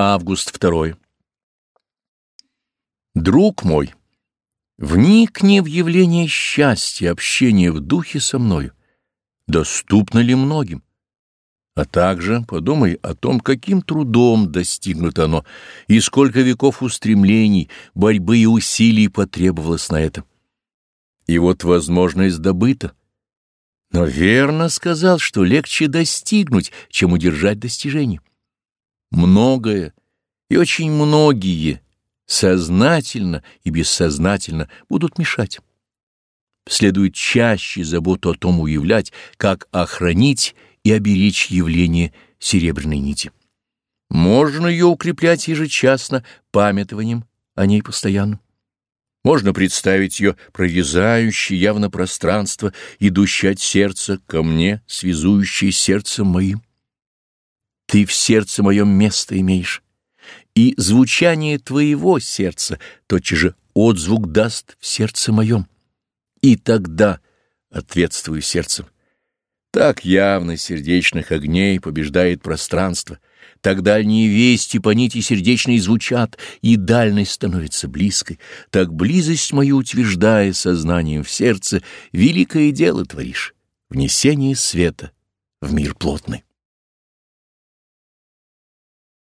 Август 2. Друг мой, вникни в явление счастья, общения в духе со мною. Доступно ли многим? А также подумай о том, каким трудом достигнуто оно, и сколько веков устремлений, борьбы и усилий потребовалось на это. И вот возможность добыта. Но верно сказал, что легче достигнуть, чем удержать достижение многое и очень многие сознательно и бессознательно будут мешать. Следует чаще заботу о том уявлять, как охранить и оберечь явление серебряной нити. Можно ее укреплять ежечасно памятованием о ней постоянно. Можно представить ее прорезающей явно пространство, идущее от сердца ко мне, связующее сердцем моим ты в сердце моем место имеешь, и звучание твоего сердца тотчас же отзвук даст в сердце моем. И тогда ответствую сердцем. Так явно сердечных огней побеждает пространство, так дальние вести по нити сердечной звучат, и дальность становится близкой, так близость мою утверждая сознанием в сердце, великое дело творишь, внесение света в мир плотный.